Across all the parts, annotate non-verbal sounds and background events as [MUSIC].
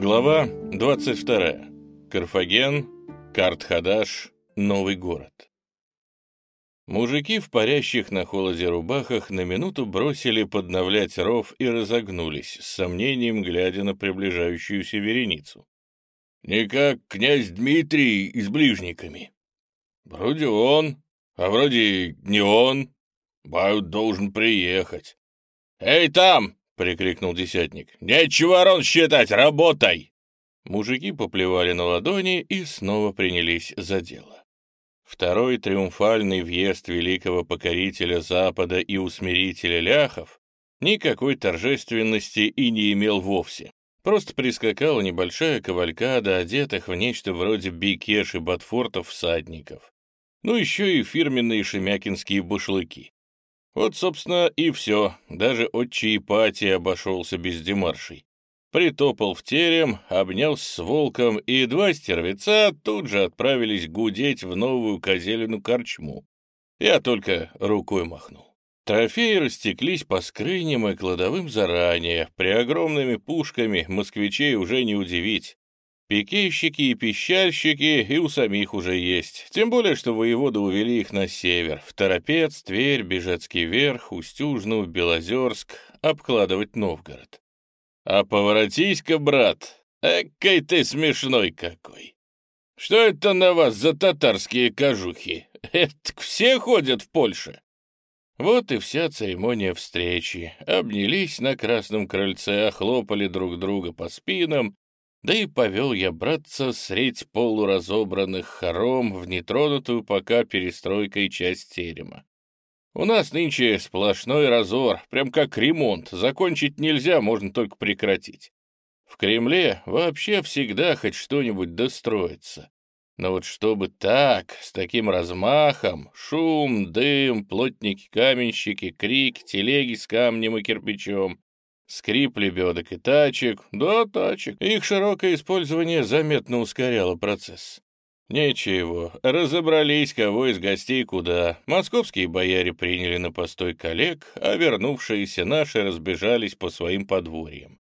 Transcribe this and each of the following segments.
Глава 22. Карфаген, Картхадаш, Новый город. Мужики в парящих на холоде рубахах на минуту бросили подновлять ров и разогнулись, с сомнением глядя на приближающуюся вереницу. «Не как князь Дмитрий и с ближниками. Вроде он, а вроде не он. Бают должен приехать. Эй, там!» — прикрикнул десятник. «Нечего ворон считать, работай!» Мужики поплевали на ладони и снова принялись за дело. Второй триумфальный въезд великого покорителя Запада и усмирителя ляхов никакой торжественности и не имел вовсе. Просто прискакала небольшая кавалькада, одетых в нечто вроде бикеш и ботфортов всадников. Ну, еще и фирменные шемякинские башлыки. Вот, собственно, и все. Даже отчий Ипатий обошелся без демаршей. Притопал в терем, обнялся с волком, и два стервеца тут же отправились гудеть в новую козелину корчму. Я только рукой махнул. Трофеи растеклись по скрыням и кладовым заранее. При огромными пушками москвичей уже не удивить. Пикейщики и пищальщики и у самих уже есть. Тем более, что воеводы увели их на север, в Торопец, Тверь, Бежецкий верх, Устюжну, Белозерск, обкладывать Новгород. А поворотись-ка, брат, экой ты смешной какой. Что это на вас за татарские кожухи? Это все ходят в Польше? Вот и вся церемония встречи. Обнялись на красном крыльце, охлопали друг друга по спинам, да и повел я браться средь полуразобранных хором в нетронутую пока перестройкой часть терема. У нас нынче сплошной разор, прям как ремонт. Закончить нельзя, можно только прекратить. В Кремле вообще всегда хоть что-нибудь достроится. Но вот чтобы так, с таким размахом, шум, дым, плотники-каменщики, крик, телеги с камнем и кирпичом, Скрип лебедок и тачек, да, тачек. Их широкое использование заметно ускоряло процесс. Ничего, разобрались, кого из гостей куда. Московские бояре приняли на постой коллег, а вернувшиеся наши разбежались по своим подворьям.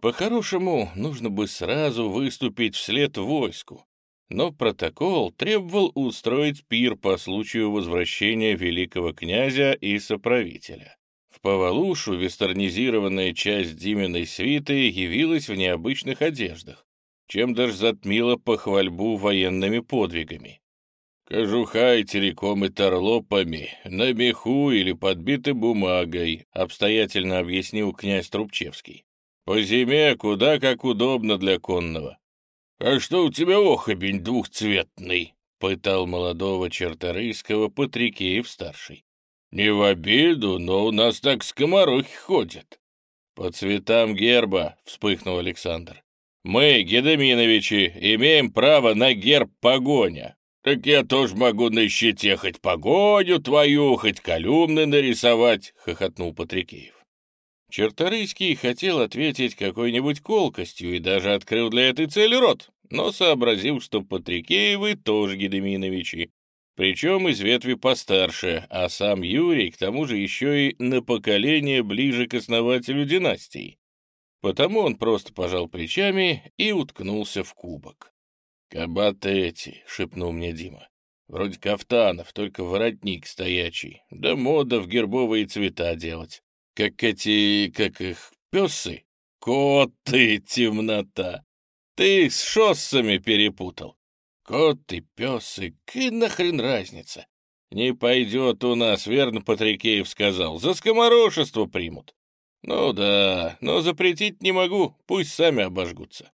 По-хорошему, нужно бы сразу выступить вслед войску, но протокол требовал устроить пир по случаю возвращения великого князя и соправителя. В Павалушу вестернизированная часть Диминой свиты явилась в необычных одеждах, чем даже затмила похвальбу военными подвигами. «Кожуха и телеком и торлопами, на меху или подбиты бумагой», обстоятельно объяснил князь Трубчевский. «По зиме куда как удобно для конного». «А что у тебя охобень двухцветный?» — пытал молодого черторыйского Патрикеев-старший. «Не в обиду, но у нас так скоморохи ходят». «По цветам герба», — вспыхнул Александр. «Мы, Гедеминовичи, имеем право на герб погоня. Так я тоже могу на щите хоть погоню твою, хоть колюмны нарисовать», — хохотнул Патрикеев. Черторыйский хотел ответить какой-нибудь колкостью и даже открыл для этой цели рот, но сообразил, что Патрикеевы тоже Гедеминовичи, причем из ветви постарше, а сам Юрий, к тому же, еще и на поколение ближе к основателю династии. Потому он просто пожал плечами и уткнулся в кубок. «Кабаты эти», — шепнул мне Дима. «Вроде кафтанов, только воротник стоячий. Да мода в гербовые цвета делать. Как эти, как их, песы? Коты, темнота! Ты с шоссами перепутал. Кот и пес, и какая нахрен разница? Не пойдет у нас, верно Патрикеев сказал, за скоморошество примут. Ну да, но запретить не могу, пусть сами обожгутся.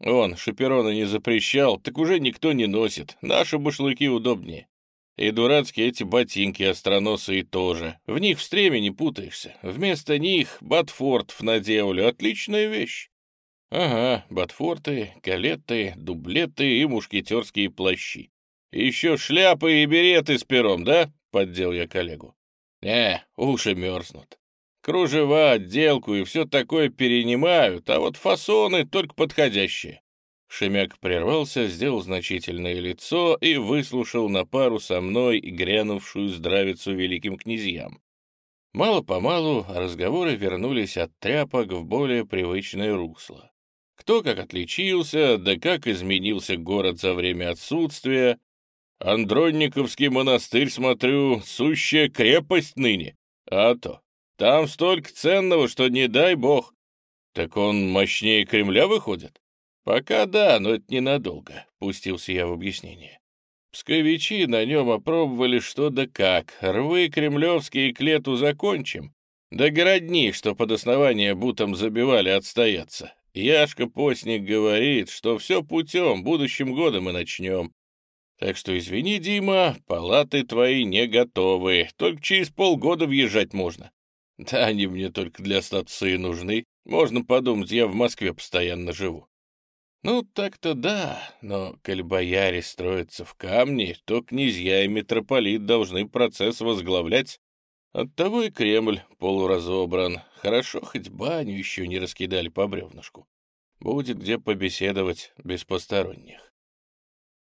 Он шаперона не запрещал, так уже никто не носит, наши башлыки удобнее. И дурацкие эти ботинки остроносые тоже. В них в стреме не путаешься. Вместо них Батфордов наделали. Отличная вещь. Ага, ботфорты, калеты, дублеты и мушкетерские плащи. Еще шляпы и береты с пером, да? Поддел я коллегу. Не, уши мерзнут. Кружева, отделку и все такое перенимают, а вот фасоны только подходящие. Шемяк прервался, сделал значительное лицо и выслушал на пару со мной грянувшую здравицу великим князьям. Мало-помалу разговоры вернулись от тряпок в более привычное русло. Кто как отличился, да как изменился город за время отсутствия. Андронниковский монастырь, смотрю, сущая крепость ныне. А то, там столько ценного, что не дай бог. Так он мощнее Кремля выходит? Пока да, но это ненадолго, пустился я в объяснение. Псковичи на нем опробовали что да как. Рвы кремлевские к лету закончим. Да городни, что под основание бутом забивали, отстояться. Яшка Постник говорит, что все путем, будущим годом и начнем. Так что извини, Дима, палаты твои не готовы, только через полгода въезжать можно. Да они мне только для статуса и нужны. Можно подумать, я в Москве постоянно живу. Ну, так-то да, но коль бояре строятся в камне, то князья и митрополит должны процесс возглавлять. Оттого и Кремль полуразобран. Хорошо, хоть баню еще не раскидали по бревнышку. Будет где побеседовать без посторонних.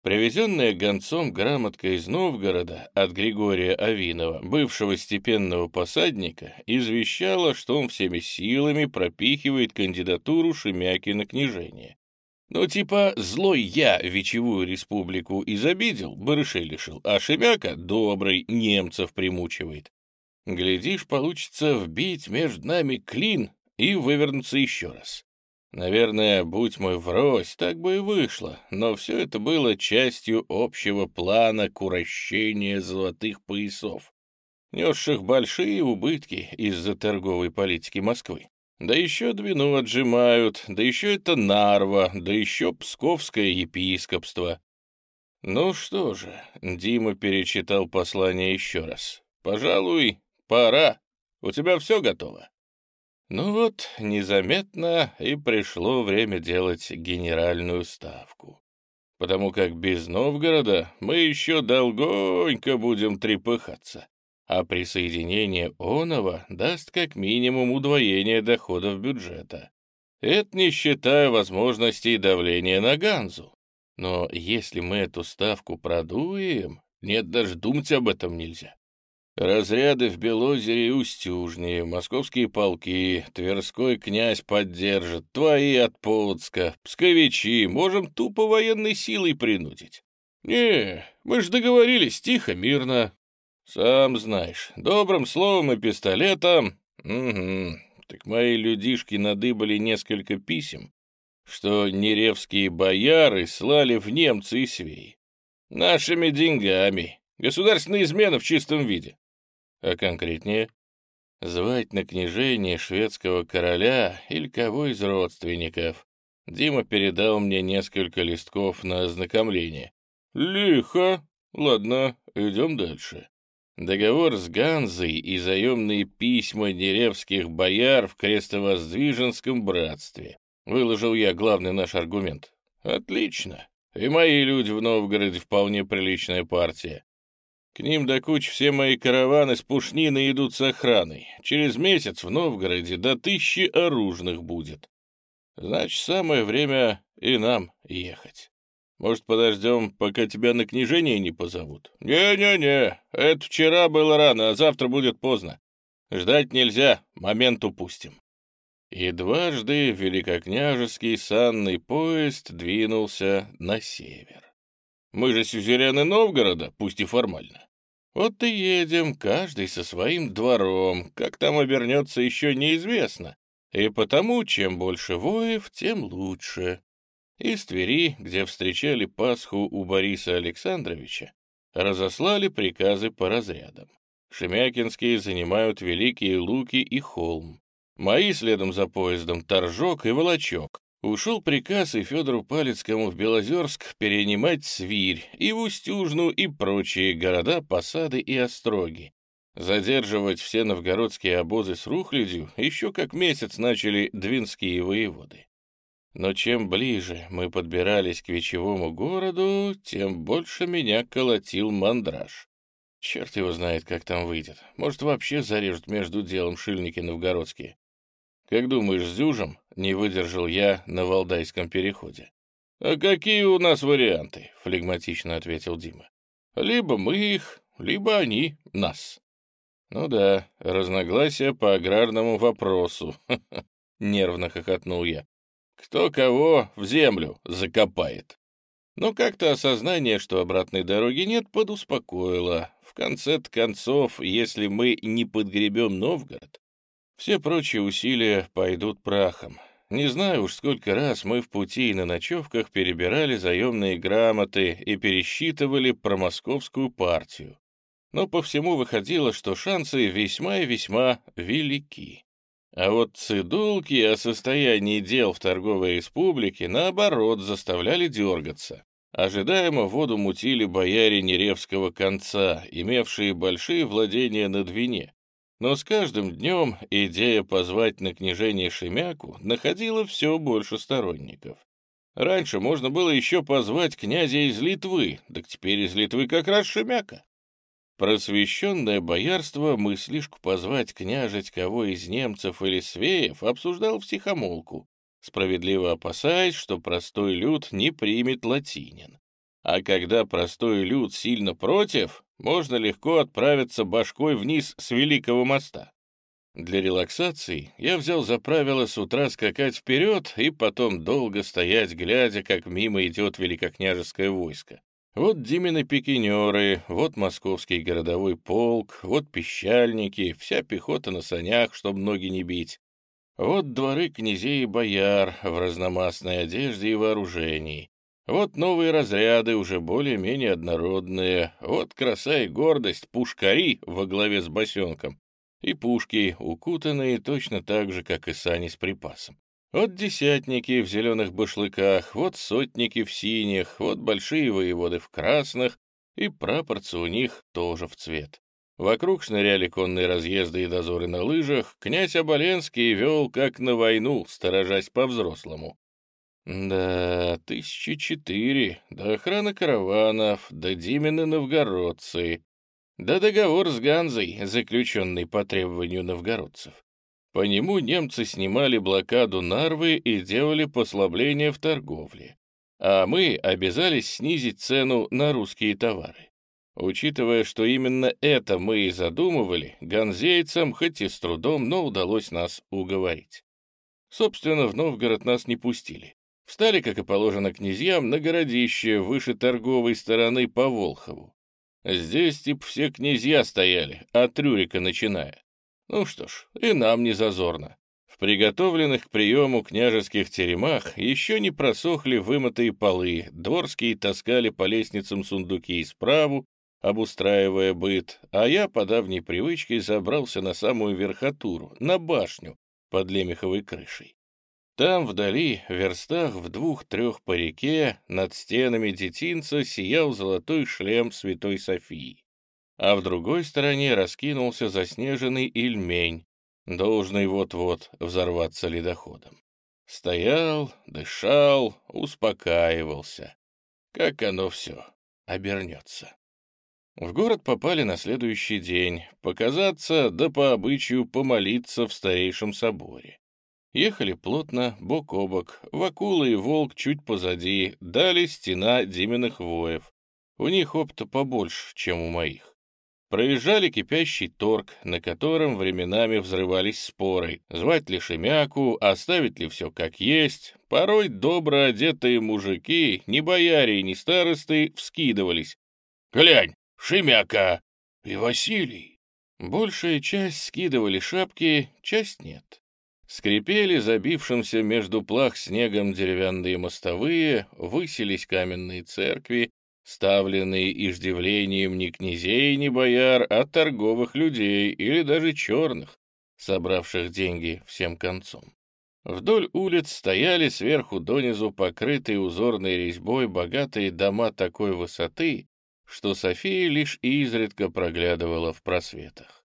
Привезенная гонцом грамотка из Новгорода от Григория Авинова, бывшего степенного посадника, извещала, что он всеми силами пропихивает кандидатуру Шемяки на княжение. Ну, типа, злой я Вечевую республику изобидел, барышей лишил, а Шемяка, добрый, немцев примучивает. Глядишь, получится вбить между нами клин и вывернуться еще раз. Наверное, будь мой врозь, так бы и вышло, но все это было частью общего плана курощения золотых поясов, несших большие убытки из-за торговой политики Москвы. Да еще Двину отжимают, да еще это Нарва, да еще Псковское епископство. Ну что же, Дима перечитал послание еще раз. Пожалуй, пора. У тебя все готово? Ну вот, незаметно и пришло время делать генеральную ставку. Потому как без Новгорода мы еще долгонько будем трепыхаться, а присоединение Онова даст как минимум удвоение доходов бюджета. Это не считая возможностей давления на Ганзу. Но если мы эту ставку продуем, нет, даже думать об этом нельзя. Разряды в Белозере и Устюжне, московские полки, Тверской князь поддержит, твои от Полоцка, псковичи, можем тупо военной силой принудить. Не, мы ж договорились тихо, мирно. Сам знаешь, добрым словом и пистолетом. Угу, так мои людишки надыбали несколько писем, что неревские бояры слали в немцы и свеи. Нашими деньгами. Государственная измена в чистом виде. А конкретнее? Звать на княжение шведского короля или кого из родственников. Дима передал мне несколько листков на ознакомление. Лихо. Ладно, идем дальше. Договор с Ганзой и заемные письма неревских бояр в крестовоздвиженском братстве. Выложил я главный наш аргумент. Отлично. И мои люди в Новгороде вполне приличная партия. К ним до куч все мои караваны с пушнины идут с охраной. Через месяц в Новгороде до тысячи оружных будет. Значит, самое время и нам ехать. Может, подождем, пока тебя на княжение не позовут? Не-не-не, это вчера было рано, а завтра будет поздно. Ждать нельзя, момент упустим. И дважды великокняжеский санный поезд двинулся на север. Мы же сюзерены Новгорода, пусть и формально. Вот и едем, каждый со своим двором. Как там обернется, еще неизвестно. И потому, чем больше воев, тем лучше. Из Твери, где встречали Пасху у Бориса Александровича, разослали приказы по разрядам. Шемякинские занимают Великие Луки и Холм. Мои следом за поездом Торжок и Волочок, Ушел приказ и Федору Палецкому в Белозерск перенимать Свирь и в Устюжну и прочие города, посады и остроги. Задерживать все новгородские обозы с рухлядью еще как месяц начали двинские воеводы. Но чем ближе мы подбирались к вечевому городу, тем больше меня колотил мандраж. Черт его знает, как там выйдет. Может, вообще зарежут между делом шильники новгородские. Как думаешь, с Зюжем не выдержал я на Валдайском переходе? «А какие у нас варианты?» — флегматично ответил Дима. «Либо мы их, либо они нас». «Ну да, разногласия по аграрному вопросу», — нервно хохотнул я. Кто кого в землю закопает. Но как-то осознание, что обратной дороги нет, подуспокоило. В конце концов, если мы не подгребем Новгород, все прочие усилия пойдут прахом. Не знаю уж, сколько раз мы в пути и на ночевках перебирали заемные грамоты и пересчитывали промосковскую партию. Но по всему выходило, что шансы весьма и весьма велики. А вот цидулки о состоянии дел в торговой республике, наоборот, заставляли дергаться. Ожидаемо воду мутили бояре Неревского конца, имевшие большие владения на Двине. Но с каждым днем идея позвать на княжение Шемяку находила все больше сторонников. Раньше можно было еще позвать князя из Литвы, так теперь из Литвы как раз Шемяка. Просвещенное боярство мыслишку позвать княжить кого из немцев или свеев обсуждал втихомолку, справедливо опасаясь, что простой люд не примет латинин. А когда простой люд сильно против, можно легко отправиться башкой вниз с Великого моста. Для релаксации я взял за правило с утра скакать вперед и потом долго стоять, глядя, как мимо идет великокняжеское войско. Вот Димины пикинеры, вот московский городовой полк, вот пищальники, вся пехота на санях, чтобы ноги не бить. Вот дворы князей и бояр в разномастной одежде и вооружении. Вот новые разряды, уже более-менее однородные. Вот краса и гордость, пушкари во главе с босенком. И пушки, укутанные точно так же, как и сани с припасом. Вот десятники в зеленых башлыках, вот сотники в синих, вот большие воеводы в красных, и прапорцы у них тоже в цвет. Вокруг шныряли конные разъезды и дозоры на лыжах, князь Оболенский вел как на войну, сторожась по-взрослому. Да, тысячи четыре, да охрана караванов, да Димины новгородцы, да договор с Ганзой, заключенный по требованию новгородцев. По нему немцы снимали блокаду Нарвы и делали послабление в торговле, а мы обязались снизить цену на русские товары. Учитывая, что именно это мы и задумывали, ганзейцам, хоть и с трудом, но удалось нас уговорить. Собственно, в Новгород нас не пустили. Встали, как и положено князьям, на городище выше торговой стороны по Волхову. Здесь типа все князья стояли, от Рюрика начиная. Ну что ж, и нам не зазорно. В приготовленных к приему княжеских теремах еще не просохли вымытые полы, дворские таскали по лестницам сундуки и справу, обустраивая быт, а я по давней привычке забрался на самую верхотуру, на башню под лемеховой крышей. Там вдали, в верстах в двух-трех по реке, над стенами детинца сиял золотой шлем Святой Софии а в другой стороне раскинулся заснеженный ильмень, должный вот-вот взорваться ледоходом. Стоял, дышал, успокаивался. Как оно все обернется. В город попали на следующий день, показаться, да по обычаю помолиться в старейшем соборе. Ехали плотно, бок о бок, Вакула и Волк чуть позади, дали стена Диминых воев. У них опыта побольше, чем у моих. Проезжали кипящий торг, на котором временами взрывались споры, звать ли Шемяку, оставить ли все как есть. Порой добро одетые мужики, ни бояре, ни старосты, вскидывались. «Глянь, Шемяка и Василий!» Большая часть скидывали шапки, часть нет. Скрипели забившимся между плах снегом деревянные мостовые, высились каменные церкви, ставленные иждивлением не князей, не бояр, а торговых людей или даже черных, собравших деньги всем концом. Вдоль улиц стояли сверху донизу покрытые узорной резьбой богатые дома такой высоты, что София лишь изредка проглядывала в просветах.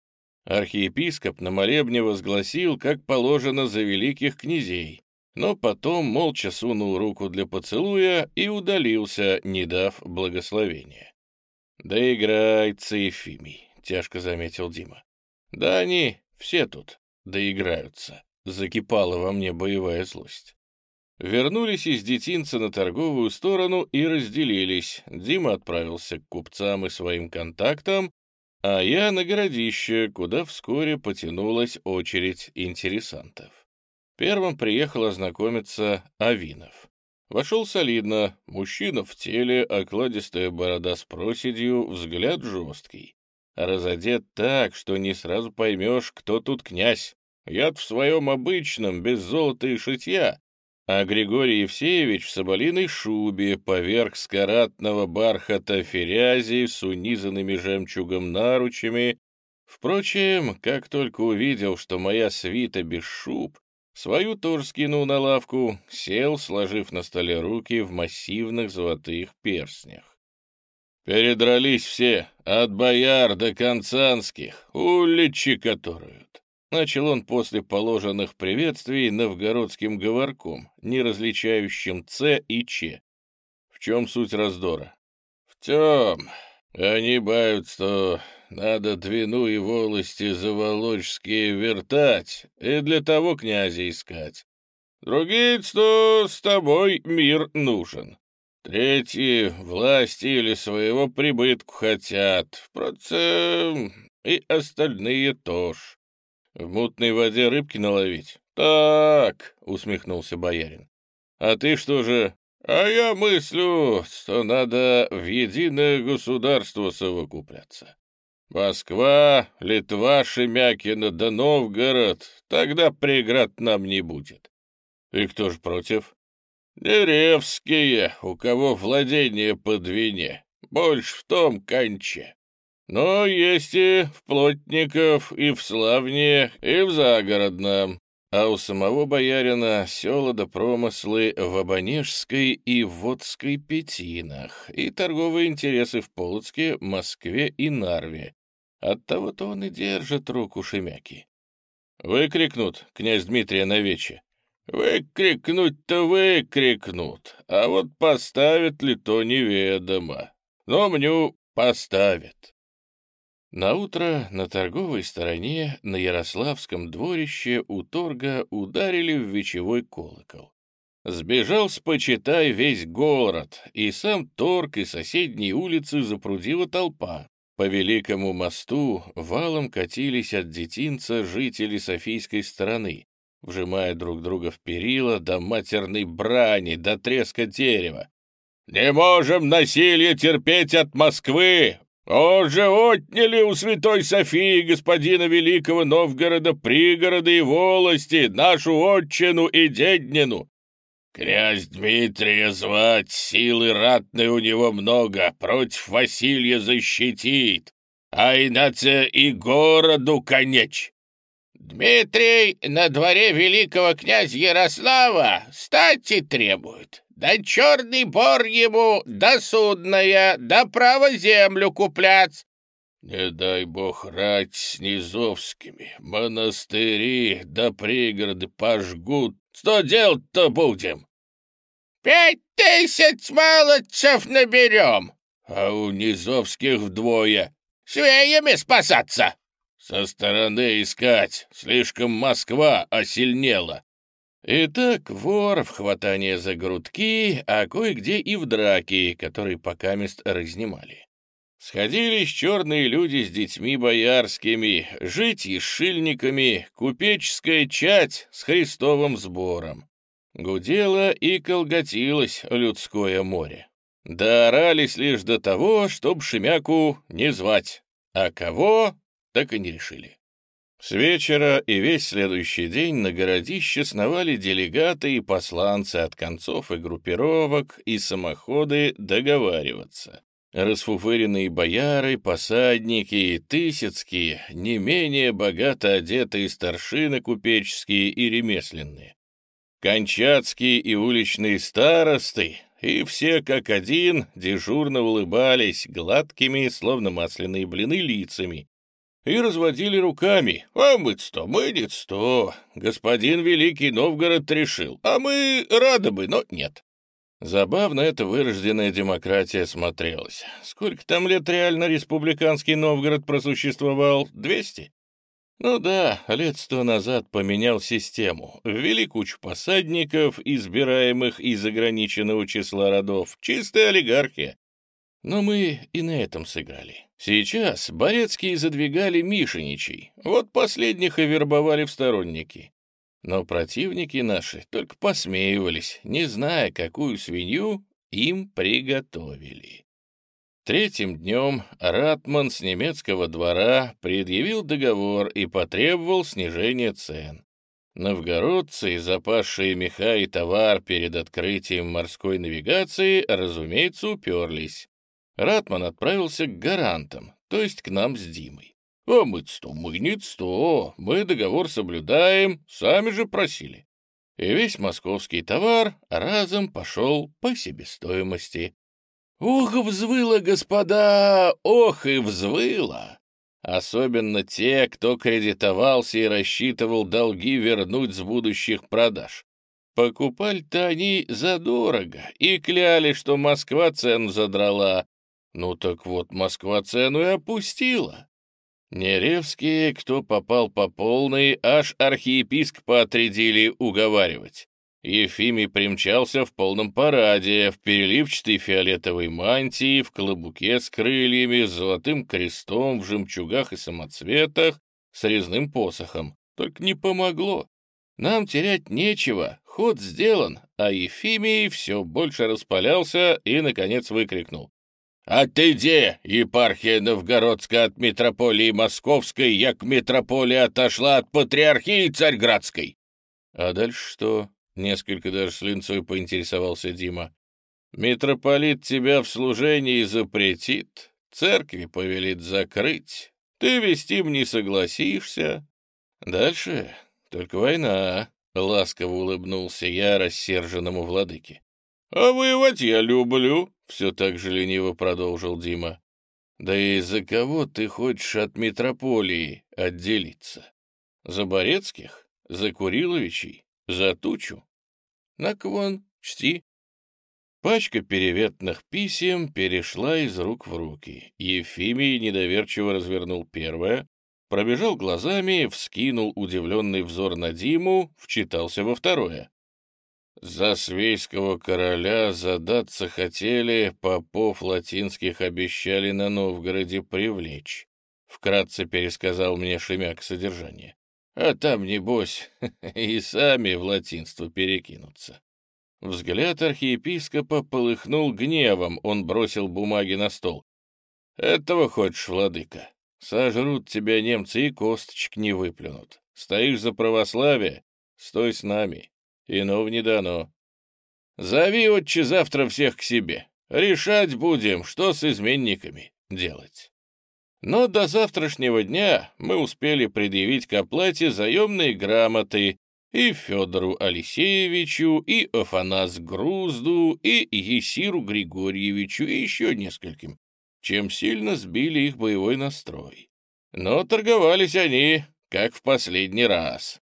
Архиепископ на молебне возгласил, как положено за великих князей, но потом молча сунул руку для поцелуя и удалился, не дав благословения. «Да играется Ефимий», — тяжко заметил Дима. «Да они все тут доиграются», — закипала во мне боевая злость. Вернулись из детинца на торговую сторону и разделились. Дима отправился к купцам и своим контактам, а я на городище, куда вскоре потянулась очередь интересантов. Первым приехал ознакомиться Авинов. Вошел солидно, мужчина в теле, окладистая борода с проседью, взгляд жесткий. Разодет так, что не сразу поймешь, кто тут князь. я в своем обычном, без золота и шитья, а Григорий Евсеевич в соболиной шубе, поверх скоратного бархата ферязи с унизанными жемчугом наручами. Впрочем, как только увидел, что моя свита без шуб, свою тоже скинул на лавку, сел, сложив на столе руки в массивных золотых перстнях. Передрались все, от бояр до концанских, уличи которую. Начал он после положенных приветствий новгородским говорком, не различающим «ц» и «ч». В чем суть раздора? В тем, они бают, что надо двину и волости заволочские вертать и для того князя искать. Другие, что с тобой мир нужен. Третьи власти или своего прибытку хотят, впрочем, и остальные тоже. В мутной воде рыбки наловить? Так, усмехнулся боярин. А ты что же? А я мыслю, что надо в единое государство совокупляться. Москва, Литва, Шемякина да Новгород, тогда преград нам не будет. И кто же против? Деревские, у кого владение под вине, больше в том конче. Но есть и в Плотников, и в Славне, и в Загородном. А у самого боярина села да промыслы в Абонежской и Водской Петинах, и торговые интересы в Полоцке, Москве и Нарве. Оттого-то он и держит руку Шемяки. Выкрикнут князь Дмитрия на. Выкрикнуть-то выкрикнут, а вот поставят ли то неведомо. Но мню поставят. Наутро на торговой стороне на Ярославском дворище у торга ударили в вечевой колокол. Сбежал с почитай весь город, и сам торг и соседние улицы запрудила толпа. По Великому мосту валом катились от детинца жители Софийской стороны, вжимая друг друга в перила до матерной брани, до треска дерева. «Не можем насилие терпеть от Москвы! «Уже отняли у святой Софии господина великого Новгорода пригорода и волости, нашу отчину и деднину. Князь Дмитрия звать, силы ратной у него много, против Василия защитит, а иначе и городу конеч». «Дмитрий на дворе великого князя Ярослава стати требует», да черный бор ему, да судная, да право землю куплять. Не дай бог рать с низовскими, монастыри да пригороды пожгут. Что делать-то будем? Пять тысяч молодцев наберем, а у низовских вдвое. Свеями спасаться. Со стороны искать, слишком Москва осильнела. Итак, вор в хватание за грудки, а кое-где и в драки, которые пока мест разнимали. Сходились черные люди с детьми боярскими, жить и шильниками, купеческая чать с христовым сбором. Гудело и колготилось людское море. Доорались лишь до того, чтоб Шемяку не звать, а кого, так и не решили. С вечера и весь следующий день на городище сновали делегаты и посланцы от концов и группировок, и самоходы договариваться. Расфуфыренные бояры, посадники и тысяцкие, не менее богато одетые старшины купеческие и ремесленные. Кончатские и уличные старосты, и все как один дежурно улыбались гладкими, словно масляные блины, лицами, и разводили руками. «А мы-то, мы-то, господин Великий Новгород решил, а мы рады бы, но нет». Забавно эта вырожденная демократия смотрелась. Сколько там лет реально республиканский Новгород просуществовал? Двести? Ну да, лет сто назад поменял систему. Ввели кучу посадников, избираемых из ограниченного числа родов. Чистая олигархия. Но мы и на этом сыграли. Сейчас Борецкие задвигали Мишеничей, вот последних и вербовали в сторонники. Но противники наши только посмеивались, не зная, какую свинью им приготовили. Третьим днем Ратман с немецкого двора предъявил договор и потребовал снижения цен. Новгородцы, запасшие меха и товар перед открытием морской навигации, разумеется, уперлись. Ратман отправился к гарантам, то есть к нам с Димой. «А мы-то мы не сто, мы договор соблюдаем, сами же просили». И весь московский товар разом пошел по себестоимости. «Ох, взвыло, господа, ох и взвыло!» Особенно те, кто кредитовался и рассчитывал долги вернуть с будущих продаж. Покупали-то они задорого и кляли, что Москва цену задрала. Ну так вот, Москва цену и опустила. Неревские, кто попал по полной, аж архиепископа отрядили уговаривать. Ефимий примчался в полном параде, в переливчатой фиолетовой мантии, в клобуке с крыльями, с золотым крестом, в жемчугах и самоцветах, с резным посохом. Только не помогло. Нам терять нечего, ход сделан, а Ефимий все больше распалялся и, наконец, выкрикнул. «Отойди, епархия Новгородская от митрополии Московской, як митрополия отошла от патриархии Царьградской!» «А дальше что?» Несколько даже с поинтересовался Дима. «Митрополит тебя в служении запретит, церкви повелит закрыть, ты вестим не согласишься. Дальше только война», — ласково улыбнулся я рассерженному владыке. «А воевать я люблю», — все так же лениво продолжил Дима. «Да и за кого ты хочешь от митрополии отделиться? За Борецких? За Куриловичей? За Тучу? Наклон, чти. Пачка переветных писем перешла из рук в руки. Ефимий недоверчиво развернул первое, пробежал глазами, вскинул удивленный взор на Диму, вчитался во второе. За свейского короля задаться хотели, попов латинских обещали на Новгороде привлечь. Вкратце пересказал мне Шемяк содержание. А там, небось, [LAUGHS] и сами в латинство перекинутся. Взгляд архиепископа полыхнул гневом, он бросил бумаги на стол. «Этого хочешь, владыка? Сожрут тебя немцы и косточек не выплюнут. Стоишь за православие? Стой с нами. Иного не дано. Зови, отче, завтра всех к себе. Решать будем, что с изменниками делать». Но до завтрашнего дня мы успели предъявить к оплате заемные грамоты и Федору Алексеевичу, и Афанас Грузду, и Есиру Григорьевичу, и еще нескольким, чем сильно сбили их боевой настрой. Но торговались они, как в последний раз.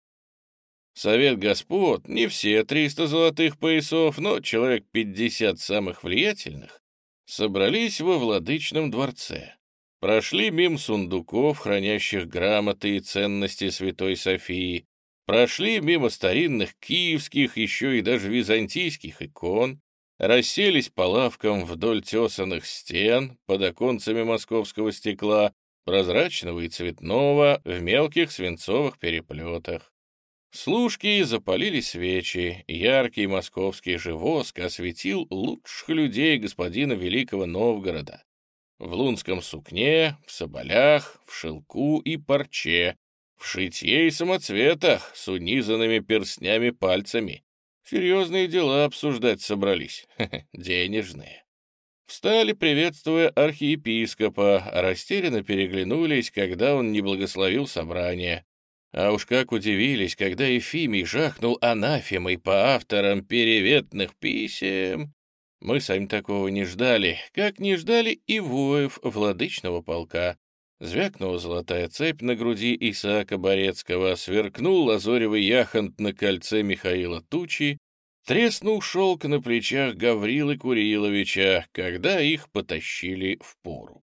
Совет господ, не все 300 золотых поясов, но человек 50 самых влиятельных, собрались во владычном дворце. Прошли мимо сундуков, хранящих грамоты и ценности Святой Софии, прошли мимо старинных киевских, еще и даже византийских икон, расселись по лавкам вдоль тесанных стен, под оконцами московского стекла, прозрачного и цветного, в мелких свинцовых переплетах. Служки запалили свечи, яркий московский же воск осветил лучших людей господина Великого Новгорода в лунском сукне, в соболях, в шелку и парче, в шитье и самоцветах с унизанными перстнями пальцами. Серьезные дела обсуждать собрались, [LAUGHS] денежные. Встали, приветствуя архиепископа, растерянно переглянулись, когда он не благословил собрание. А уж как удивились, когда Ефимий жахнул анафемой по авторам переветных писем. Мы сами такого не ждали, как не ждали и воев владычного полка. Звякнула золотая цепь на груди Исаака Борецкого, сверкнул лазоревый яхонт на кольце Михаила Тучи, треснул шелк на плечах Гаврилы Куриловича, когда их потащили в пору.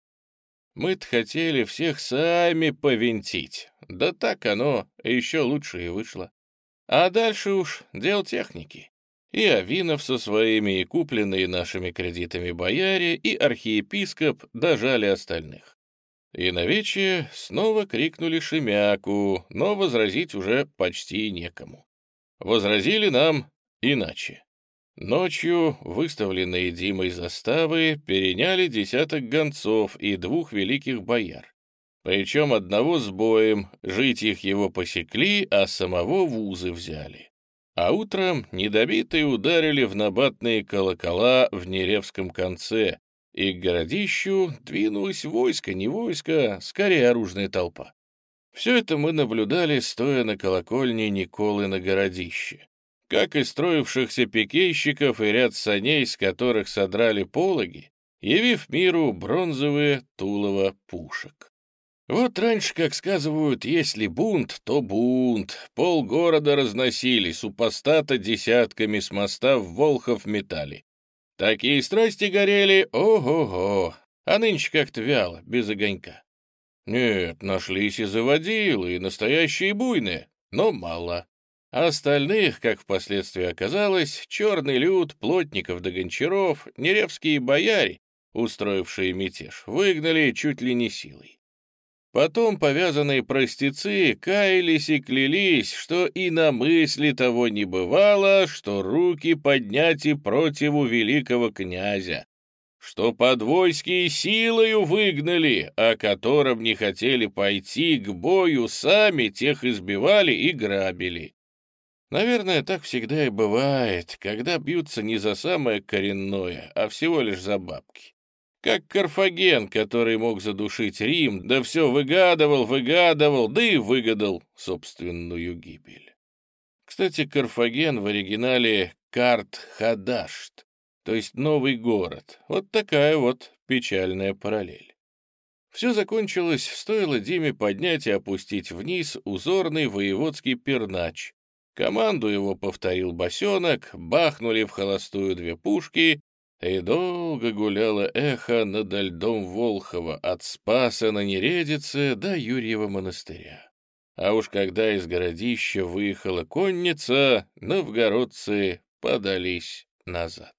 Мы-то хотели всех сами повинтить, да так оно еще лучше и вышло. А дальше уж дел техники и Авинов со своими, и купленные нашими кредитами бояре, и архиепископ дожали остальных. И на вече снова крикнули Шемяку, но возразить уже почти некому. Возразили нам иначе. Ночью выставленные Димой заставы переняли десяток гонцов и двух великих бояр. Причем одного с боем, жить их его посекли, а самого вузы взяли. А утром недобитые ударили в набатные колокола в Неревском конце, и к городищу двинулось войско, не войско, скорее оружная толпа. Все это мы наблюдали, стоя на колокольне Николы на городище как и строившихся пикейщиков и ряд саней, с которых содрали пологи, явив миру бронзовые тулово пушек. Вот раньше, как сказывают, если бунт, то бунт. Пол города разносили, супостата десятками с моста в Волхов метали. Такие страсти горели, ого-го, а нынче как-то вяло, без огонька. Нет, нашлись и заводилы, и настоящие буйные, но мало. А остальных, как впоследствии оказалось, черный люд, плотников да гончаров, неревские бояре, устроившие мятеж, выгнали чуть ли не силой. Потом повязанные простецы каялись и клялись, что и на мысли того не бывало, что руки поднять и противу великого князя, что подвойские силою выгнали, о котором не хотели пойти к бою, сами тех избивали и грабили. Наверное, так всегда и бывает, когда бьются не за самое коренное, а всего лишь за бабки. Как Карфаген, который мог задушить Рим, да все выгадывал, выгадывал, да и выгадал собственную гибель. Кстати, Карфаген в оригинале Карт-Хадашт, то есть новый город. Вот такая вот печальная параллель. Все закончилось, стоило Диме поднять и опустить вниз узорный воеводский пернач, Команду его повторил босенок, бахнули в холостую две пушки, и долго гуляло эхо над льдом Волхова от Спаса на Нередице до Юрьева монастыря. А уж когда из городища выехала конница, новгородцы подались назад.